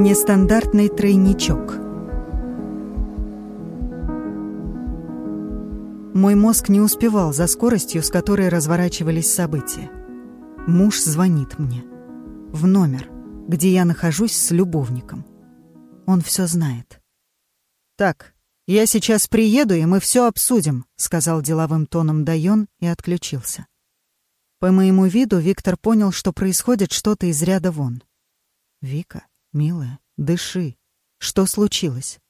Нестандартный тройничок. Мой мозг не успевал за скоростью, с которой разворачивались события. Муж звонит мне. В номер, где я нахожусь с любовником. Он все знает. «Так, я сейчас приеду, и мы все обсудим», — сказал деловым тоном Дайон и отключился. По моему виду Виктор понял, что происходит что-то из ряда вон. «Вика, милая, дыши. Что случилось?»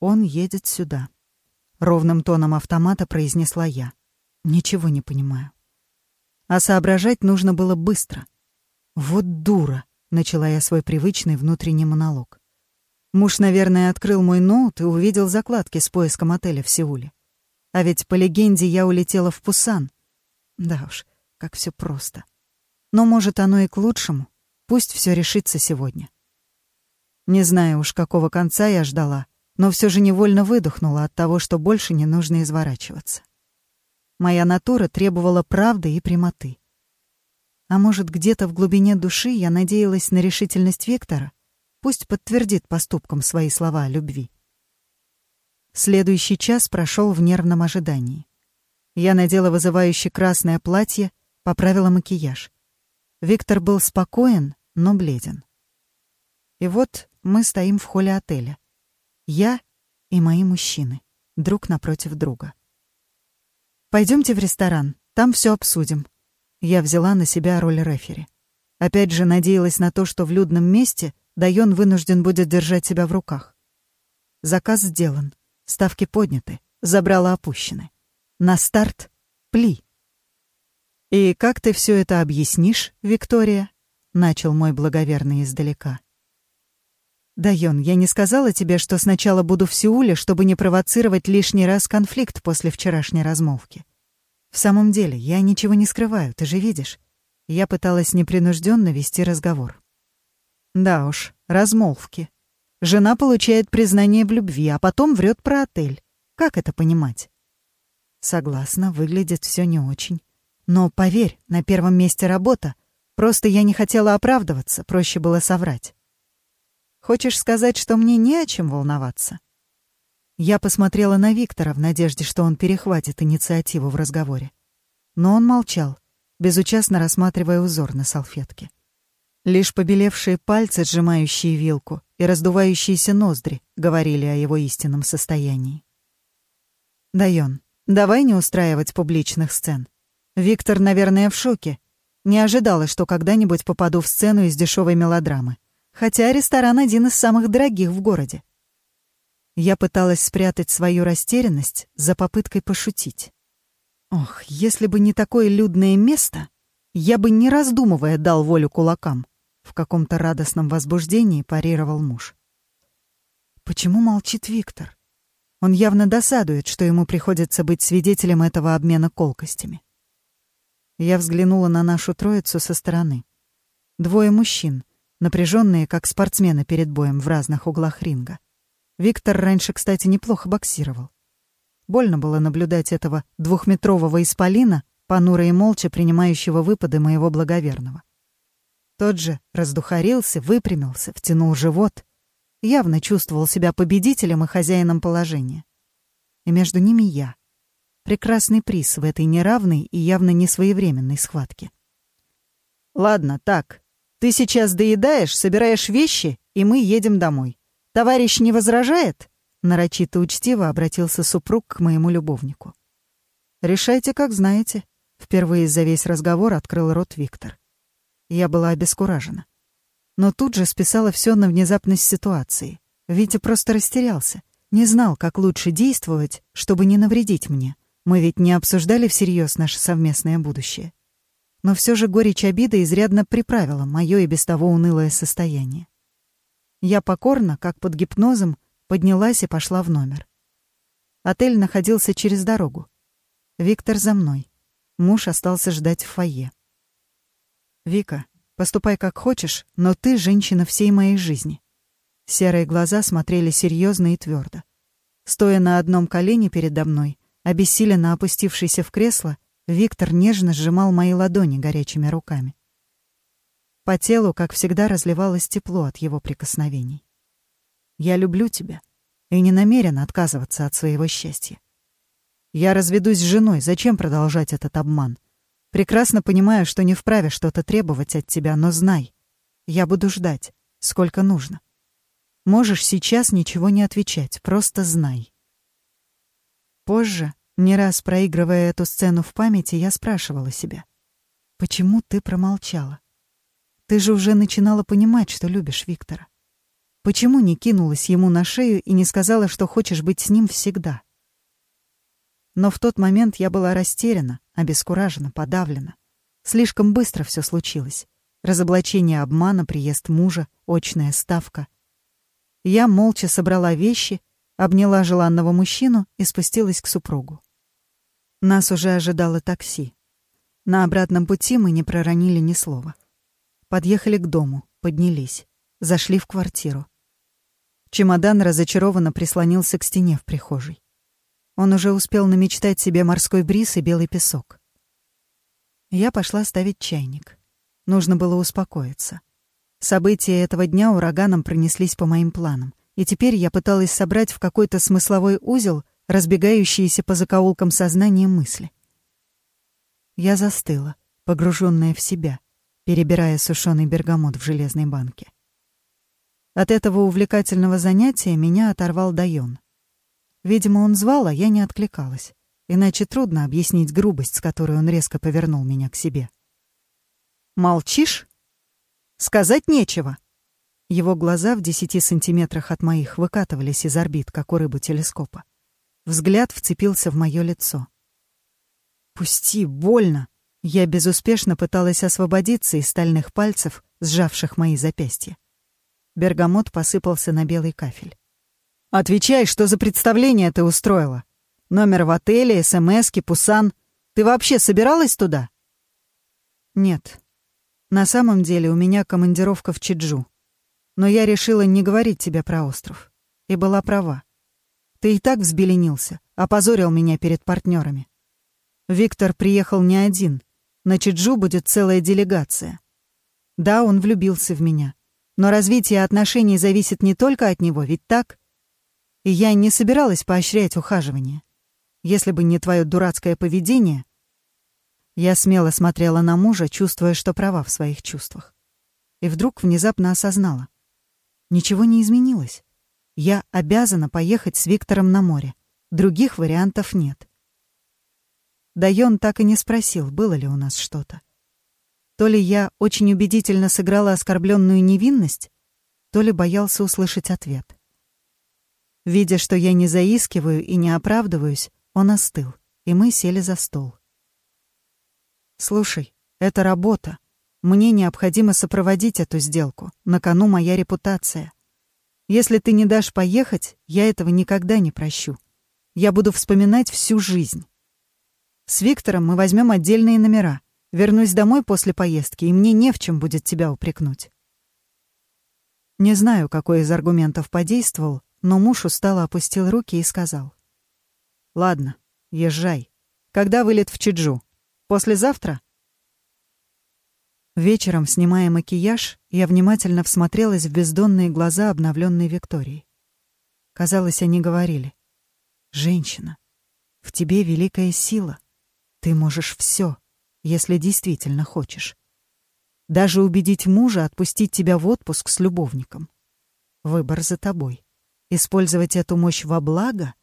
«Он едет сюда», — ровным тоном автомата произнесла я. «Ничего не понимаю». А соображать нужно было быстро. «Вот дура», — начала я свой привычный внутренний монолог. Муж, наверное, открыл мой ноут и увидел закладки с поиском отеля в Сеуле. А ведь по легенде я улетела в Пусан. Да уж, как все просто. Но, может, оно и к лучшему. Пусть все решится сегодня. Не знаю уж, какого конца я ждала, но все же невольно выдохнула от того, что больше не нужно изворачиваться. Моя натура требовала правды и прямоты. А может, где-то в глубине души я надеялась на решительность Виктора? Пусть подтвердит поступком свои слова о любви. Следующий час прошел в нервном ожидании. Я надела вызывающее красное платье, поправила макияж. Виктор был спокоен, но бледен. И вот мы стоим в холле отеля. Я и мои мужчины, друг напротив друга. Пойдемте в ресторан, там все обсудим. Я взяла на себя роль рефери. Опять же надеялась на то, что в людном месте Дайон вынужден будет держать себя в руках. Заказ сделан, ставки подняты, забрала опущены. На старт — пли. «И как ты все это объяснишь, Виктория?» — начал мой благоверный издалека. «Дайон, я не сказала тебе, что сначала буду в Сеуле, чтобы не провоцировать лишний раз конфликт после вчерашней размолвки. В самом деле, я ничего не скрываю, ты же видишь. Я пыталась непринужденно вести разговор. Да уж, размолвки. Жена получает признание в любви, а потом врет про отель. Как это понимать? Согласна, выглядит все не очень. Но поверь, на первом месте работа. Просто я не хотела оправдываться, проще было соврать. Хочешь сказать, что мне не о чем волноваться? Я посмотрела на Виктора в надежде, что он перехватит инициативу в разговоре. Но он молчал, безучастно рассматривая узор на салфетке. Лишь побелевшие пальцы, сжимающие вилку, и раздувающиеся ноздри говорили о его истинном состоянии. «Дайон, Давай не устраивать публичных сцен. Виктор, наверное, в шоке. Не ожидала, что когда-нибудь попаду в сцену из дешевой мелодрамы. Хотя ресторан один из самых дорогих в городе. Я пыталась спрятать свою растерянность за попыткой пошутить. Ох, если бы не такое людное место, я бы, не раздумывая, дал волю кулакам. В каком-то радостном возбуждении парировал муж. Почему молчит Виктор? Он явно досадует, что ему приходится быть свидетелем этого обмена колкостями. Я взглянула на нашу троицу со стороны. Двое мужчин, напряженные, как спортсмены перед боем в разных углах ринга. Виктор раньше, кстати, неплохо боксировал. Больно было наблюдать этого двухметрового исполина, понуро и молча принимающего выпады моего благоверного. Тот же раздухарился, выпрямился, втянул живот, явно чувствовал себя победителем и хозяином положения. И между ними я. Прекрасный приз в этой неравной и явно несвоевременной схватке. «Ладно, так. Ты сейчас доедаешь, собираешь вещи, и мы едем домой. Товарищ не возражает?» Нарочито учтиво обратился супруг к моему любовнику. «Решайте, как знаете», — впервые за весь разговор открыл рот Виктор. Я была обескуражена но тут же списала все на внезапность ситуации. Витя просто растерялся, не знал, как лучше действовать, чтобы не навредить мне. Мы ведь не обсуждали всерьез наше совместное будущее. Но все же горечь обиды изрядно приправила мое и без того унылое состояние. Я покорно, как под гипнозом, поднялась и пошла в номер. Отель находился через дорогу. Виктор за мной. Муж остался ждать в фойе. «Вика, Поступай как хочешь, но ты женщина всей моей жизни. Серые глаза смотрели серьезно и твердо. Стоя на одном колене передо мной, обессиленно опустившийся в кресло, Виктор нежно сжимал мои ладони горячими руками. По телу, как всегда, разливалось тепло от его прикосновений. «Я люблю тебя и не намерен отказываться от своего счастья. Я разведусь с женой, зачем продолжать этот обман? Прекрасно понимаю, что не вправе что-то требовать от тебя, но знай, я буду ждать, сколько нужно. Можешь сейчас ничего не отвечать, просто знай. Позже, не раз проигрывая эту сцену в памяти, я спрашивала себя, почему ты промолчала? Ты же уже начинала понимать, что любишь Виктора. Почему не кинулась ему на шею и не сказала, что хочешь быть с ним всегда? Но в тот момент я была растеряна, обескуражена, подавлена. Слишком быстро все случилось. Разоблачение обмана, приезд мужа, очная ставка. Я молча собрала вещи, обняла желанного мужчину и спустилась к супругу. Нас уже ожидало такси. На обратном пути мы не проронили ни слова. Подъехали к дому, поднялись, зашли в квартиру. Чемодан разочарованно прислонился к стене в прихожей. Он уже успел намечтать себе морской бриз и белый песок. Я пошла ставить чайник. Нужно было успокоиться. События этого дня ураганом пронеслись по моим планам, и теперь я пыталась собрать в какой-то смысловой узел разбегающиеся по закоулкам сознания мысли. Я застыла, погруженная в себя, перебирая сушеный бергамот в железной банке. От этого увлекательного занятия меня оторвал Дайон. Видимо, он звал, а я не откликалась. Иначе трудно объяснить грубость, с которой он резко повернул меня к себе. «Молчишь? Сказать нечего!» Его глаза в десяти сантиметрах от моих выкатывались из орбит, как у рыбы телескопа. Взгляд вцепился в мое лицо. «Пусти, больно!» Я безуспешно пыталась освободиться из стальных пальцев, сжавших мои запястья. Бергамот посыпался на белый кафель. Отвечай, что за представление ты устроила? Номер в отеле, СМСки, Пусан. Ты вообще собиралась туда? Нет. На самом деле у меня командировка в Чиджу. Но я решила не говорить тебе про остров. И была права. Ты и так взбеленился, опозорил меня перед партнерами. Виктор приехал не один. На Чиджу будет целая делегация. Да, он влюбился в меня. Но развитие отношений зависит не только от него, ведь так? и я не собиралась поощрять ухаживание. Если бы не твое дурацкое поведение... Я смело смотрела на мужа, чувствуя, что права в своих чувствах. И вдруг внезапно осознала. Ничего не изменилось. Я обязана поехать с Виктором на море. Других вариантов нет. Дайон так и не спросил, было ли у нас что-то. То ли я очень убедительно сыграла оскорбленную невинность, то ли боялся услышать ответ. Видя, что я не заискиваю и не оправдываюсь, он остыл, и мы сели за стол. «Слушай, это работа. Мне необходимо сопроводить эту сделку. На кону моя репутация. Если ты не дашь поехать, я этого никогда не прощу. Я буду вспоминать всю жизнь. С Виктором мы возьмем отдельные номера. Вернусь домой после поездки, и мне не в чем будет тебя упрекнуть». Не знаю, какой из аргументов подействовал, но муж устало опустил руки и сказал. «Ладно, езжай. Когда вылет в Чиджу? Послезавтра?» Вечером, снимая макияж, я внимательно всмотрелась в бездонные глаза обновленной Виктории. Казалось, они говорили. «Женщина, в тебе великая сила. Ты можешь все, если действительно хочешь. Даже убедить мужа отпустить тебя в отпуск с любовником. Выбор за тобой. Использовать эту мощь во благо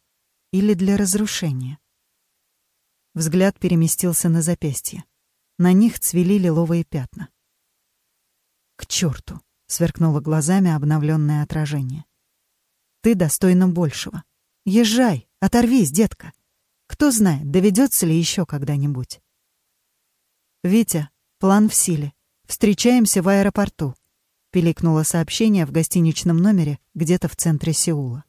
или для разрушения? Взгляд переместился на запястье. На них цвели лиловые пятна. «К черту!» — сверкнуло глазами обновленное отражение. «Ты достойна большего. Езжай, оторвись, детка. Кто знает, доведется ли еще когда-нибудь». «Витя, план в силе. Встречаемся в аэропорту пиликнуло сообщение в гостиничном номере где-то в центре Сеула.